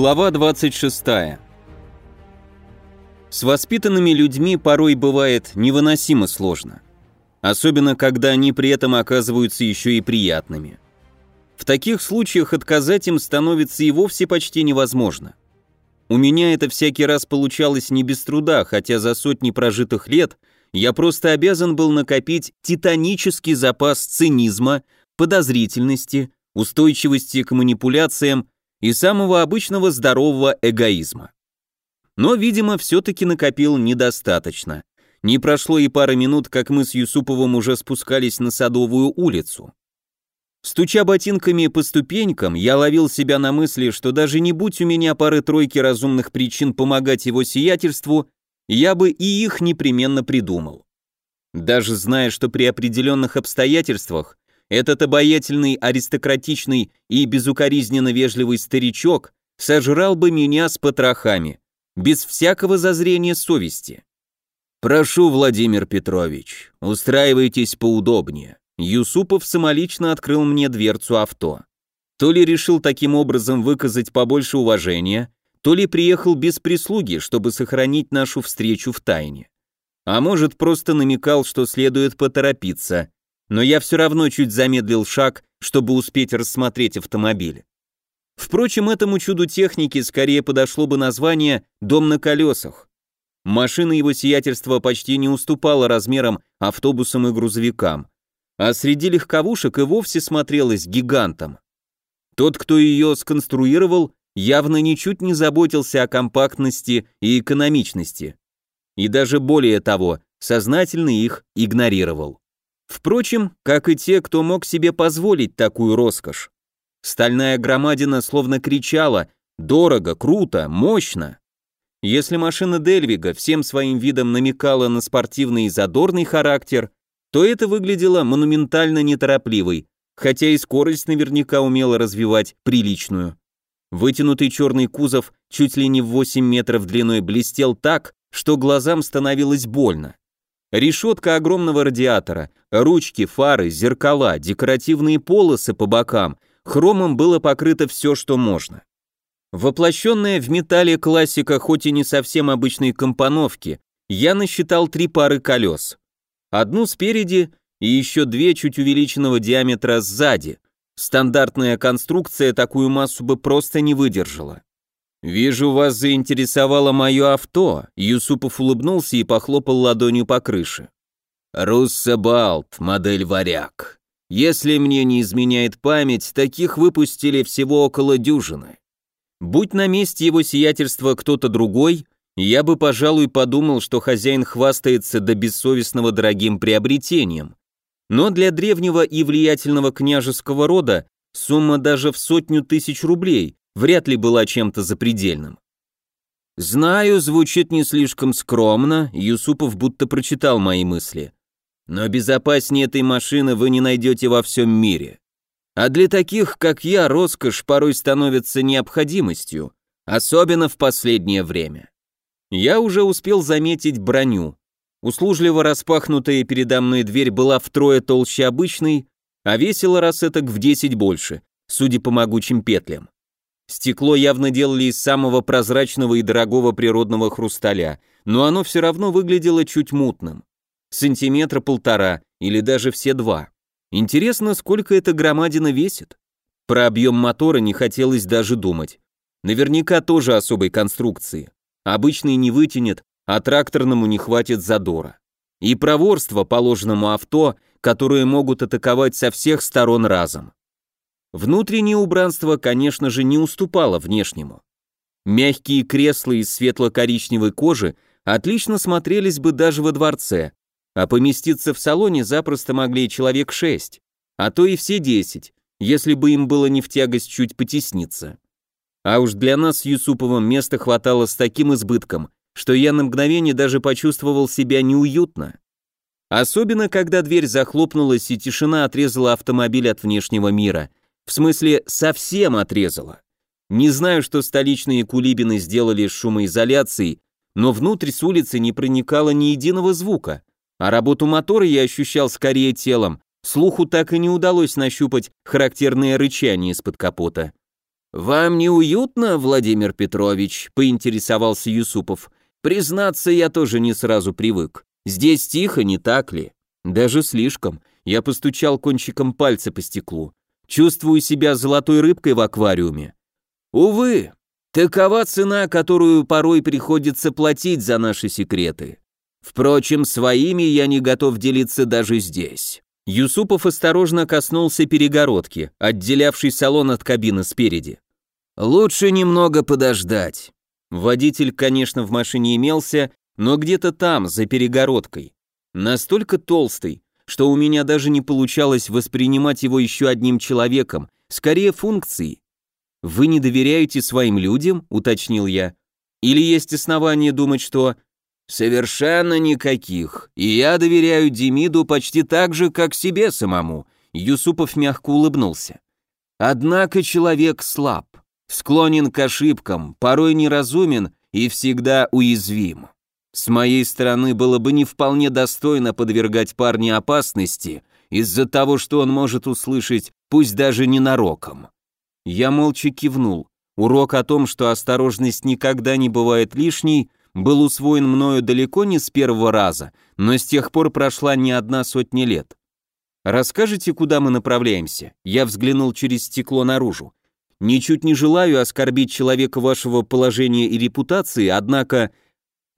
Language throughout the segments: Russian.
Глава 26. С воспитанными людьми порой бывает невыносимо сложно. Особенно, когда они при этом оказываются еще и приятными. В таких случаях отказать им становится и вовсе почти невозможно. У меня это всякий раз получалось не без труда, хотя за сотни прожитых лет я просто обязан был накопить титанический запас цинизма, подозрительности, устойчивости к манипуляциям и самого обычного здорового эгоизма. Но, видимо, все-таки накопил недостаточно. Не прошло и пары минут, как мы с Юсуповым уже спускались на Садовую улицу. Стуча ботинками по ступенькам, я ловил себя на мысли, что даже не будь у меня пары-тройки разумных причин помогать его сиятельству, я бы и их непременно придумал. Даже зная, что при определенных обстоятельствах этот обаятельный, аристократичный и безукоризненно вежливый старичок сожрал бы меня с потрохами, без всякого зазрения совести. «Прошу, Владимир Петрович, устраивайтесь поудобнее». Юсупов самолично открыл мне дверцу авто. То ли решил таким образом выказать побольше уважения, то ли приехал без прислуги, чтобы сохранить нашу встречу в тайне. А может, просто намекал, что следует поторопиться, но я все равно чуть замедлил шаг, чтобы успеть рассмотреть автомобиль. Впрочем, этому чуду техники скорее подошло бы название «дом на колесах». Машина его сиятельства почти не уступала размерам автобусам и грузовикам, а среди легковушек и вовсе смотрелась гигантом. Тот, кто ее сконструировал, явно ничуть не заботился о компактности и экономичности. И даже более того, сознательно их игнорировал. Впрочем, как и те, кто мог себе позволить такую роскошь. Стальная громадина словно кричала «Дорого, круто, мощно!». Если машина Дельвига всем своим видом намекала на спортивный и задорный характер, то это выглядело монументально неторопливой, хотя и скорость наверняка умела развивать приличную. Вытянутый черный кузов чуть ли не в 8 метров длиной блестел так, что глазам становилось больно. Решетка огромного радиатора, ручки, фары, зеркала, декоративные полосы по бокам, хромом было покрыто все, что можно. Воплощенная в металле классика хоть и не совсем обычной компоновки, я насчитал три пары колес. Одну спереди и еще две чуть увеличенного диаметра сзади. Стандартная конструкция такую массу бы просто не выдержала. «Вижу, вас заинтересовало мое авто», Юсупов улыбнулся и похлопал ладонью по крыше. «Руссебалт, модель «Варяг». Если мне не изменяет память, таких выпустили всего около дюжины. Будь на месте его сиятельства кто-то другой, я бы, пожалуй, подумал, что хозяин хвастается до бессовестного дорогим приобретением. Но для древнего и влиятельного княжеского рода сумма даже в сотню тысяч рублей вряд ли была чем-то запредельным. Знаю, звучит не слишком скромно, Юсупов будто прочитал мои мысли. Но безопаснее этой машины вы не найдете во всем мире. А для таких, как я, роскошь порой становится необходимостью, особенно в последнее время. Я уже успел заметить броню. Услужливо распахнутая передо мной дверь была втрое толще обычной, а весила раз этак в 10 больше, судя по могучим петлям. Стекло явно делали из самого прозрачного и дорогого природного хрусталя, но оно все равно выглядело чуть мутным. Сантиметра полтора или даже все два. Интересно, сколько эта громадина весит? Про объем мотора не хотелось даже думать. Наверняка тоже особой конструкции. Обычный не вытянет, а тракторному не хватит задора. И проворство положенному авто, которые могут атаковать со всех сторон разом. Внутреннее убранство, конечно же, не уступало внешнему. Мягкие кресла из светло-коричневой кожи отлично смотрелись бы даже во дворце, а поместиться в салоне запросто могли человек шесть, а то и все десять, если бы им было не в тягость чуть потесниться. А уж для нас с Юсуповым места хватало с таким избытком, что я на мгновение даже почувствовал себя неуютно. Особенно, когда дверь захлопнулась и тишина отрезала автомобиль от внешнего мира, в смысле, совсем отрезала. Не знаю, что столичные кулибины сделали с шумоизоляцией, но внутрь с улицы не проникало ни единого звука, а работу мотора я ощущал скорее телом, слуху так и не удалось нащупать характерное рычание из-под капота. «Вам неуютно, Владимир Петрович?» — поинтересовался Юсупов. «Признаться, я тоже не сразу привык. Здесь тихо, не так ли?» «Даже слишком». Я постучал кончиком пальца по стеклу. Чувствую себя золотой рыбкой в аквариуме. Увы, такова цена, которую порой приходится платить за наши секреты. Впрочем, своими я не готов делиться даже здесь. Юсупов осторожно коснулся перегородки, отделявшей салон от кабины спереди. Лучше немного подождать. Водитель, конечно, в машине имелся, но где-то там, за перегородкой. Настолько толстый, что у меня даже не получалось воспринимать его еще одним человеком, скорее функцией. «Вы не доверяете своим людям?» — уточнил я. «Или есть основания думать, что «Совершенно никаких. И я доверяю Демиду почти так же, как себе самому», — Юсупов мягко улыбнулся. «Однако человек слаб, склонен к ошибкам, порой неразумен и всегда уязвим. С моей стороны было бы не вполне достойно подвергать парня опасности из-за того, что он может услышать, пусть даже ненароком». Я молча кивнул. Урок о том, что осторожность никогда не бывает лишней, был усвоен мною далеко не с первого раза, но с тех пор прошла не одна сотня лет. «Расскажите, куда мы направляемся?» Я взглянул через стекло наружу. «Ничуть не желаю оскорбить человека вашего положения и репутации, однако...»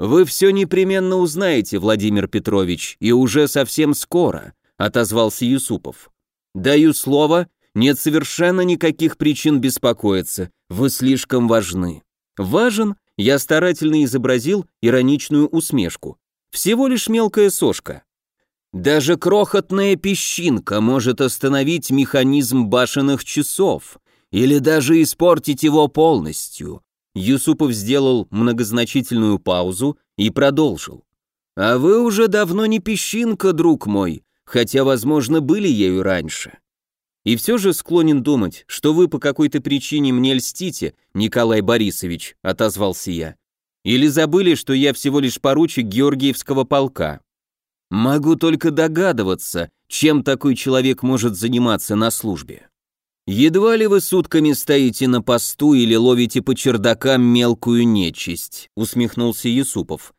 «Вы все непременно узнаете, Владимир Петрович, и уже совсем скоро», — отозвался Юсупов. «Даю слово, нет совершенно никаких причин беспокоиться, вы слишком важны». «Важен?» Я старательно изобразил ироничную усмешку. Всего лишь мелкая сошка. Даже крохотная песчинка может остановить механизм башенных часов или даже испортить его полностью. Юсупов сделал многозначительную паузу и продолжил. А вы уже давно не песчинка, друг мой, хотя, возможно, были ею раньше. И все же склонен думать, что вы по какой-то причине мне льстите, Николай Борисович, отозвался я. Или забыли, что я всего лишь поручик Георгиевского полка? Могу только догадываться, чем такой человек может заниматься на службе. Едва ли вы сутками стоите на посту или ловите по чердакам мелкую нечисть, усмехнулся Юсупов.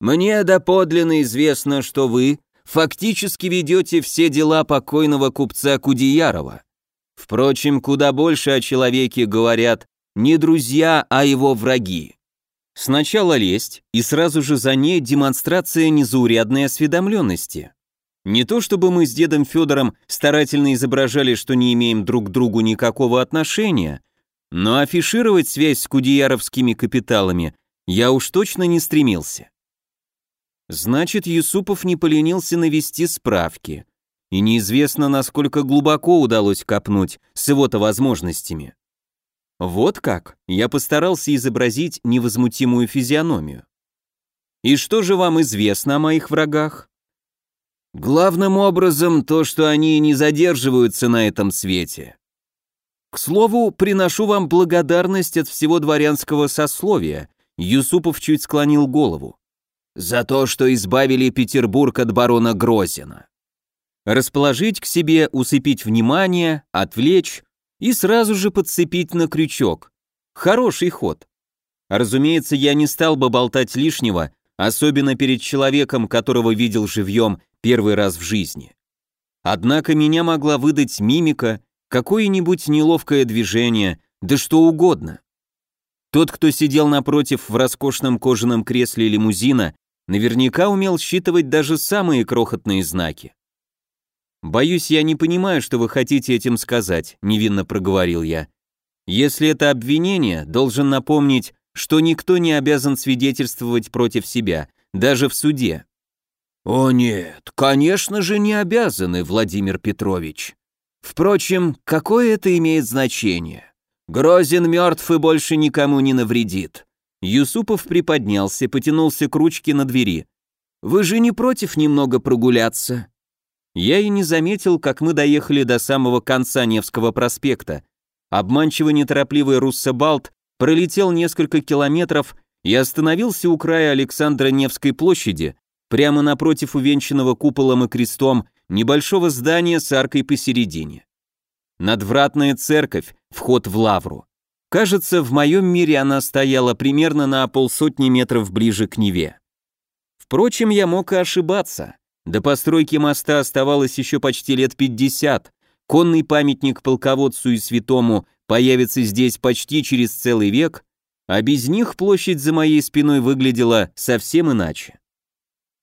Мне доподлинно известно, что вы фактически ведете все дела покойного купца Кудеярова. Впрочем, куда больше о человеке говорят не друзья, а его враги. Сначала лесть, и сразу же за ней демонстрация незаурядной осведомленности. Не то чтобы мы с дедом Федором старательно изображали, что не имеем друг к другу никакого отношения, но афишировать связь с кудеяровскими капиталами я уж точно не стремился. Значит, Юсупов не поленился навести справки. И неизвестно, насколько глубоко удалось копнуть с его-то возможностями. Вот как, я постарался изобразить невозмутимую физиономию. И что же вам известно о моих врагах? Главным образом то, что они не задерживаются на этом свете. К слову, приношу вам благодарность от всего дворянского сословия. Юсупов чуть склонил голову за то, что избавили Петербург от барона Грозина. Расположить к себе, усыпить внимание, отвлечь и сразу же подцепить на крючок. Хороший ход. Разумеется, я не стал бы болтать лишнего, особенно перед человеком, которого видел живьем первый раз в жизни. Однако меня могла выдать мимика, какое-нибудь неловкое движение, да что угодно. Тот, кто сидел напротив в роскошном кожаном кресле лимузина, наверняка умел считывать даже самые крохотные знаки. «Боюсь, я не понимаю, что вы хотите этим сказать», — невинно проговорил я. «Если это обвинение, должен напомнить, что никто не обязан свидетельствовать против себя, даже в суде». «О нет, конечно же не обязаны, Владимир Петрович. Впрочем, какое это имеет значение? Грозин мертв и больше никому не навредит. Юсупов приподнялся, потянулся к ручке на двери. «Вы же не против немного прогуляться?» Я и не заметил, как мы доехали до самого конца Невского проспекта. Обманчиво неторопливый Руссобалт пролетел несколько километров и остановился у края Александра Невской площади, прямо напротив увенчанного куполом и крестом небольшого здания с аркой посередине. Надвратная церковь, вход в лавру. Кажется, в моем мире она стояла примерно на полсотни метров ближе к Неве. Впрочем, я мог и ошибаться. До постройки моста оставалось еще почти лет 50. Конный памятник полководцу и святому появится здесь почти через целый век, а без них площадь за моей спиной выглядела совсем иначе.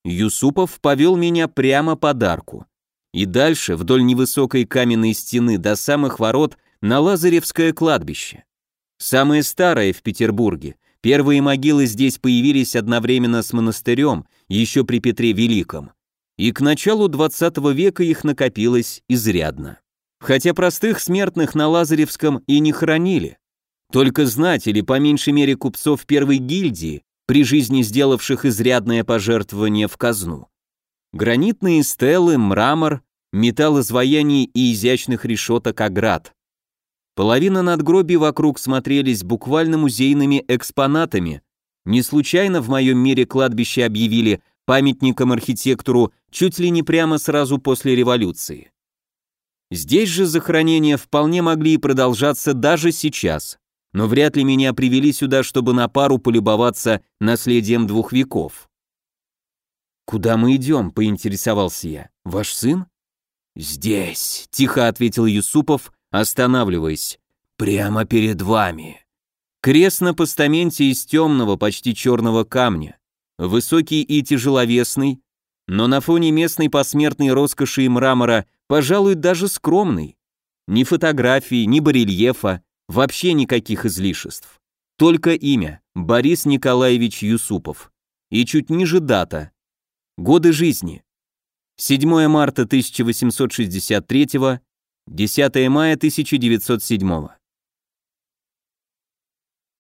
Юсупов повел меня прямо под арку. И дальше, вдоль невысокой каменной стены до самых ворот, на Лазаревское кладбище. Самое старое в Петербурге. Первые могилы здесь появились одновременно с монастырем, еще при Петре Великом. И к началу 20 века их накопилось изрядно. Хотя простых смертных на Лазаревском и не хоронили. Только знать или по меньшей мере купцов первой гильдии, при жизни сделавших изрядное пожертвование в казну. Гранитные стелы, мрамор, металл изваяний и изящных решеток оград. Половина надгробий вокруг смотрелись буквально музейными экспонатами. Не случайно в моем мире кладбище объявили памятником архитектуру чуть ли не прямо сразу после революции. Здесь же захоронения вполне могли и продолжаться даже сейчас, но вряд ли меня привели сюда, чтобы на пару полюбоваться наследием двух веков. «Куда мы идем?» — поинтересовался я. «Ваш сын?» «Здесь», — тихо ответил Юсупов, останавливаясь. «Прямо перед вами». Крест на постаменте из темного, почти черного камня. Высокий и тяжеловесный, но на фоне местной посмертной роскоши и мрамора, пожалуй, даже скромный. Ни фотографии, ни барельефа, вообще никаких излишеств. Только имя – Борис Николаевич Юсупов. И чуть ниже дата. Годы жизни. 7 марта 1863, 10 мая 1907.